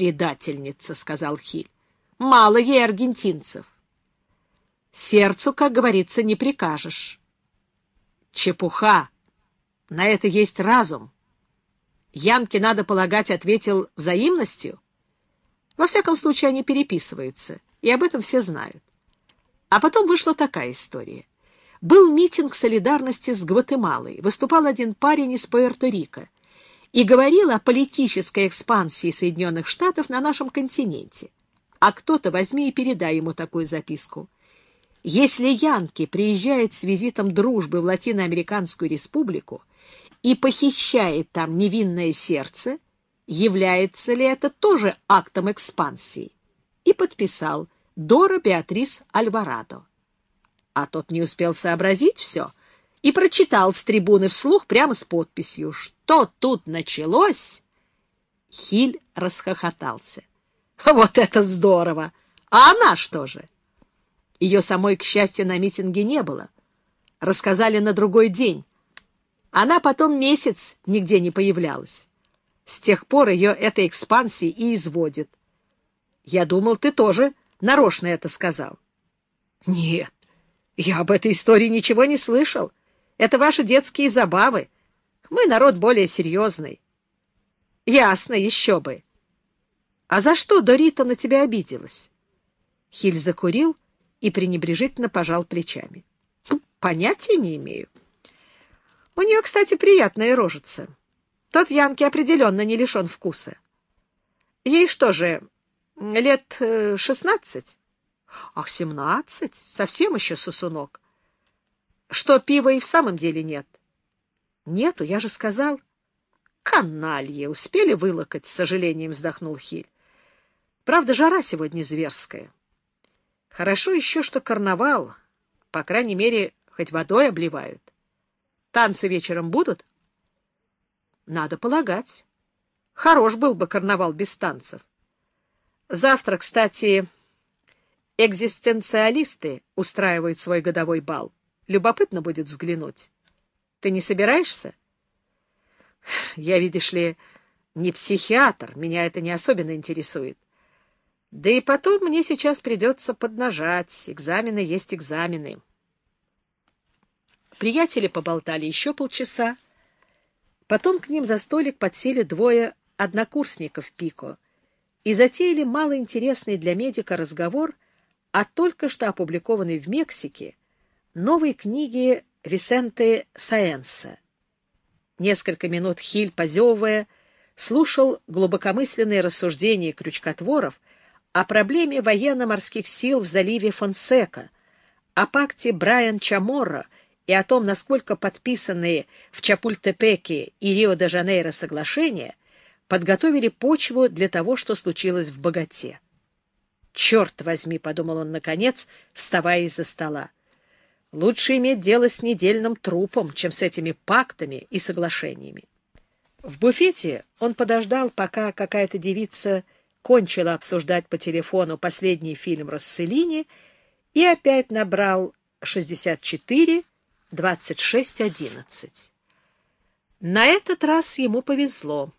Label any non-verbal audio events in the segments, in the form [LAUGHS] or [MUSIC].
«Предательница», — сказал Хиль. «Мало ей аргентинцев». «Сердцу, как говорится, не прикажешь». «Чепуха! На это есть разум». Янке, надо полагать, ответил взаимностью. Во всяком случае, они переписываются, и об этом все знают. А потом вышла такая история. Был митинг солидарности с Гватемалой. Выступал один парень из Пуэрто-Рико и говорил о политической экспансии Соединенных Штатов на нашем континенте. А кто-то возьми и передай ему такую записку. Если Янки приезжает с визитом дружбы в Латиноамериканскую республику и похищает там невинное сердце, является ли это тоже актом экспансии? И подписал Дора Беатрис Альварадо. А тот не успел сообразить все и прочитал с трибуны вслух прямо с подписью. Что тут началось? Хиль расхохотался. Вот это здорово! А она что же? Ее самой, к счастью, на митинге не было. Рассказали на другой день. Она потом месяц нигде не появлялась. С тех пор ее этой экспансии и изводит. Я думал, ты тоже нарочно это сказал. Нет, я об этой истории ничего не слышал. Это ваши детские забавы. Мы народ более серьезный. Ясно, еще бы. А за что Дорита на тебя обиделась? Хиль закурил и пренебрежительно пожал плечами. Понятия не имею. У нее, кстати, приятная рожица. Тот Янки определенно не лишен вкуса. Ей что же, лет э, шестнадцать? Ах, семнадцать? Совсем еще сосунок. Что, пива и в самом деле нет? Нету, я же сказал. Каналье, успели вылокать, с сожалением вздохнул Хиль. Правда, жара сегодня зверская. Хорошо еще, что карнавал, по крайней мере, хоть водой обливают. Танцы вечером будут? Надо полагать. Хорош был бы карнавал без танцев. Завтра, кстати, экзистенциалисты устраивают свой годовой бал. Любопытно будет взглянуть. Ты не собираешься? Я, видишь ли, не психиатр, меня это не особенно интересует. Да и потом мне сейчас придется поднажать. Экзамены есть экзамены. Приятели поболтали еще полчаса. Потом к ним за столик подсели двое однокурсников Пико и затеяли малоинтересный для медика разговор о только что опубликованной в Мексике новой книге Висенте Саенса. Несколько минут Хиль, позевывая, слушал глубокомысленные рассуждения крючкотворов о проблеме военно-морских сил в заливе Фонсека, о пакте Брайан Чаморро и о том, насколько подписанные в Чапультепеке и Рио-де-Жанейро соглашения подготовили почву для того, что случилось в Богате. «Черт возьми!» — подумал он наконец, вставая из-за стола. «Лучше иметь дело с недельным трупом, чем с этими пактами и соглашениями». В буфете он подождал, пока какая-то девица кончила обсуждать по телефону последний фильм Росселини и опять набрал 64 26 11. На этот раз ему повезло.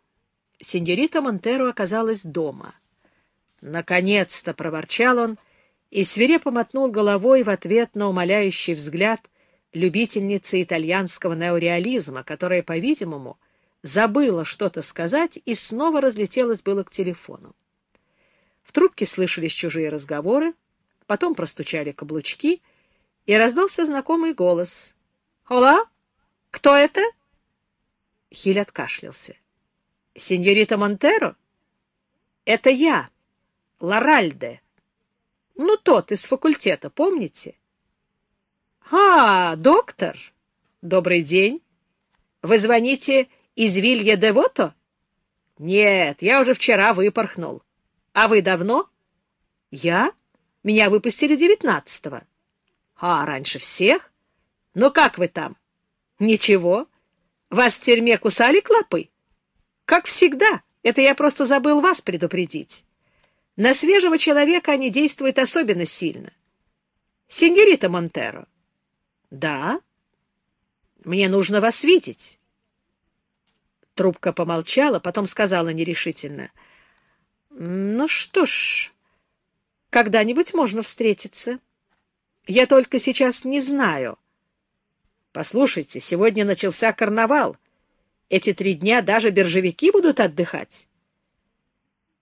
Сеньорита Монтеро оказалась дома. «Наконец-то!» — проворчал он и свирепо мотнул головой в ответ на умоляющий взгляд любительницы итальянского неореализма, которая, по-видимому, забыла что-то сказать и снова разлетелась было к телефону. В трубке слышались чужие разговоры, потом простучали каблучки, и раздался знакомый голос. «Ола? Кто это?» Хиль откашлялся. «Сеньорита Монтеро?» «Это я, Лоральде. Ну, тот из факультета, помните?» «А, доктор! Добрый день! Вы звоните из Вилья де Вото?» «Нет, я уже вчера выпорхнул. А вы давно?» «Я? Меня выпустили девятнадцатого». «А, раньше всех? Ну, как вы там?» «Ничего. Вас в тюрьме кусали клопы?» «Как всегда. Это я просто забыл вас предупредить. На свежего человека они действуют особенно сильно. Сеньорита Монтеро». «Да?» «Мне нужно вас видеть». Трубка помолчала, потом сказала нерешительно — Ну что ж, когда-нибудь можно встретиться. Я только сейчас не знаю. Послушайте, сегодня начался карнавал. Эти три дня даже биржевики будут отдыхать.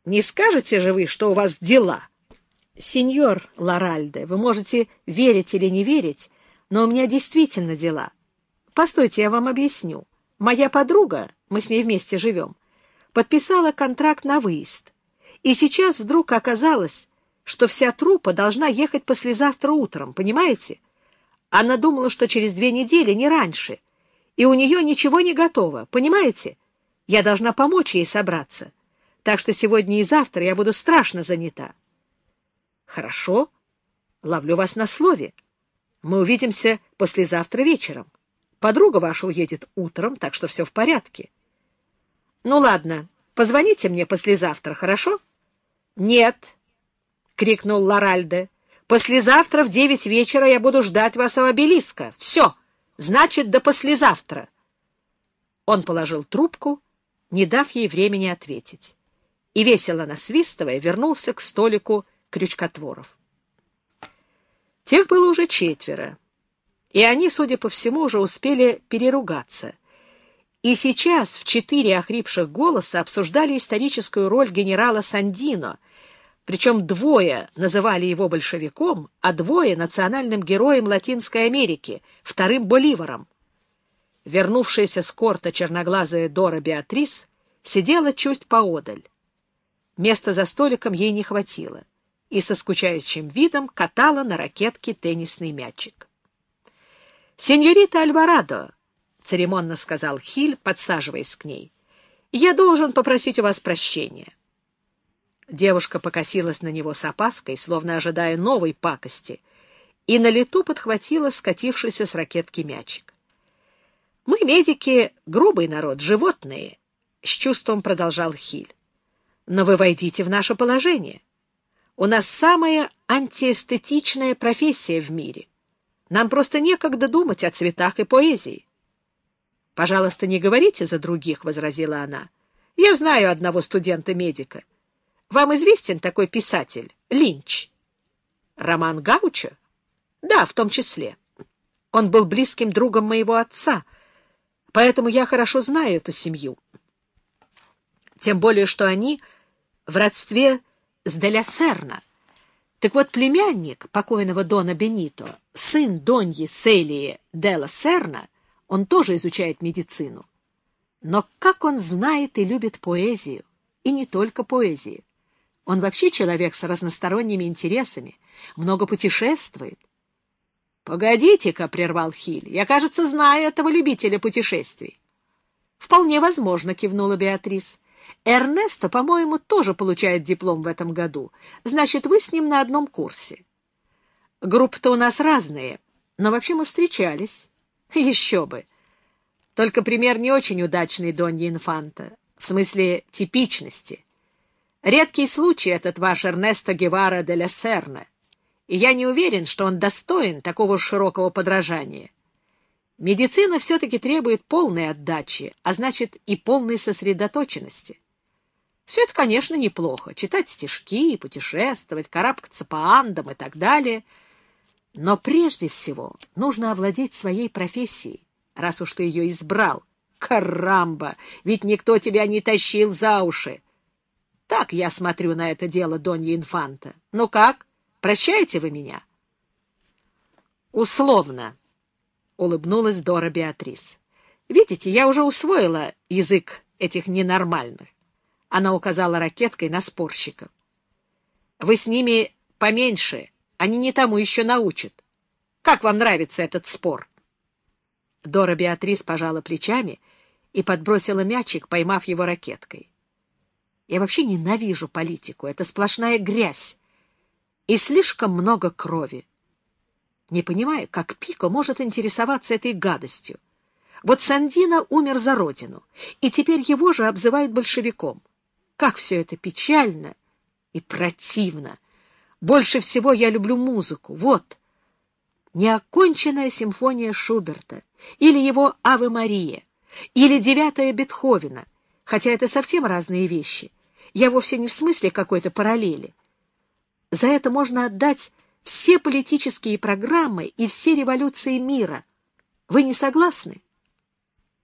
Не скажете же вы, что у вас дела? Сеньор Лоральде, вы можете верить или не верить, но у меня действительно дела. Постойте, я вам объясню. Моя подруга, мы с ней вместе живем, подписала контракт на выезд. И сейчас вдруг оказалось, что вся труппа должна ехать послезавтра утром, понимаете? Она думала, что через две недели, не раньше. И у нее ничего не готово, понимаете? Я должна помочь ей собраться. Так что сегодня и завтра я буду страшно занята. Хорошо. Ловлю вас на слове. Мы увидимся послезавтра вечером. Подруга ваша уедет утром, так что все в порядке. Ну, ладно, позвоните мне послезавтра, хорошо? Нет, — крикнул Лоральде. Послезавтра в девять вечера я буду ждать вас у обелиска. Все, значит, до послезавтра. Он положил трубку, не дав ей времени ответить, и, весело насвистывая, вернулся к столику крючкотворов. Тех было уже четверо, и они, судя по всему, уже успели переругаться. И сейчас в четыре охрипших голоса обсуждали историческую роль генерала Сандино — причем двое называли его большевиком, а двое — национальным героем Латинской Америки, вторым Боливаром. Вернувшаяся с корта черноглазая Дора Беатрис сидела чуть поодаль. Места за столиком ей не хватило, и со скучающим видом катала на ракетке теннисный мячик. «Сеньорита Альварадо», — церемонно сказал Хиль, подсаживаясь к ней, — «я должен попросить у вас прощения». Девушка покосилась на него с опаской, словно ожидая новой пакости, и на лету подхватила скатившийся с ракетки мячик. «Мы, медики, грубый народ, животные», — с чувством продолжал Хиль. «Но вы войдите в наше положение. У нас самая антиэстетичная профессия в мире. Нам просто некогда думать о цветах и поэзии». «Пожалуйста, не говорите за других», — возразила она. «Я знаю одного студента-медика». Вам известен такой писатель Линч? Роман Гаучо? Да, в том числе. Он был близким другом моего отца, поэтому я хорошо знаю эту семью. Тем более, что они в родстве с Деля Серна. Так вот, племянник покойного Дона Бенито, сын Доньи Селии Дела Серна, он тоже изучает медицину. Но как он знает и любит поэзию, и не только поэзию. Он вообще человек с разносторонними интересами, много путешествует. — Погодите-ка, — прервал Хиль, — я, кажется, знаю этого любителя путешествий. — Вполне возможно, — кивнула Беатрис. — Эрнесто, по-моему, тоже получает диплом в этом году. Значит, вы с ним на одном курсе. Группы-то у нас разные, но вообще мы встречались. [LAUGHS] Еще бы. Только пример не очень удачный, Донья Инфанта, в смысле типичности. Редкий случай этот ваш Эрнесто Гевара де ля Серна, и я не уверен, что он достоин такого широкого подражания. Медицина все-таки требует полной отдачи, а значит и полной сосредоточенности. Все это, конечно, неплохо — читать стишки, путешествовать, карабкаться по андам и так далее. Но прежде всего нужно овладеть своей профессией, раз уж ты ее избрал. Карамба! Ведь никто тебя не тащил за уши. Так я смотрю на это дело, Донья Инфанта. Ну как, прощаете вы меня? Условно, — улыбнулась Дора Беатрис. Видите, я уже усвоила язык этих ненормальных. Она указала ракеткой на спорщиков. Вы с ними поменьше, они не тому еще научат. Как вам нравится этот спор? Дора Беатрис пожала плечами и подбросила мячик, поймав его ракеткой. Я вообще ненавижу политику. Это сплошная грязь. И слишком много крови. Не понимаю, как Пико может интересоваться этой гадостью. Вот Сандина умер за родину, и теперь его же обзывают большевиком. Как все это печально и противно. Больше всего я люблю музыку. Вот, неоконченная симфония Шуберта, или его «Аве Мария», или «Девятая Бетховена», хотя это совсем разные вещи — Я вовсе не в смысле какой-то параллели. За это можно отдать все политические программы и все революции мира. Вы не согласны?